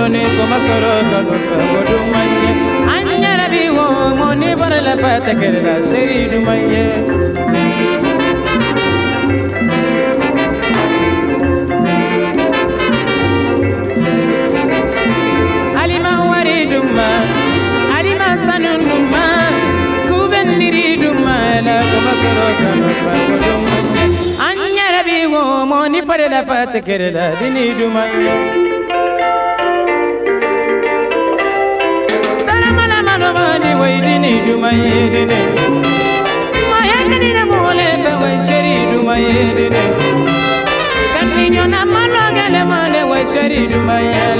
Ndone koma soro kanu fego dumanye. Anyara bi wo moni barala fata kerla sheri dumanye. Alima wari duma alima sanu duma suveniri duma la koma soro kanu fego dumanye. Bi wo dini waydini dumayedine mayandanina mole fe way sheri dumayedine kanniñona malogele male way sheri dumayela dini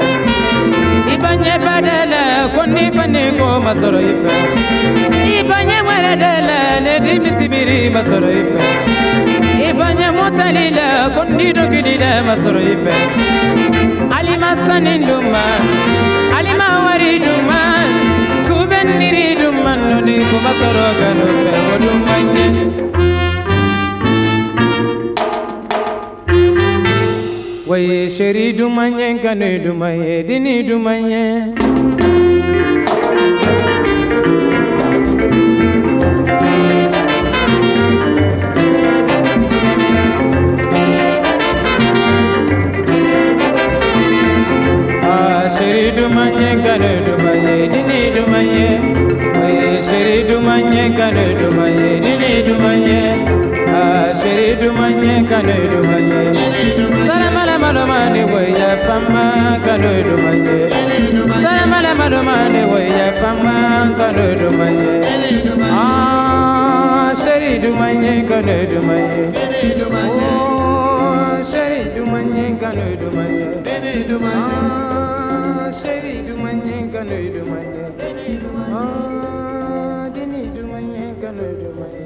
ife. Ibanye badala koni fane ko masoro ife. Ibanye mweredela nedi misibiri masoro ife. Ibanye dogilila masoro ife. Ko masoro kanu fe kodumanye waye sheri dumanye kanu dumanye dini dumanye. Sheri dumanye kanu dumanye dini dumanye. Waye sheri dumanye kanu dumanye dini dumanye. Ah, sheri dumanye kanu dumanye madomane we fama kano domanye sama la madomane we ya fama kano domanye ah sheri domanye kano domanye oh sheri domanye kano domanye ah sheri domanye kano domanye ah dini domanye kano domanye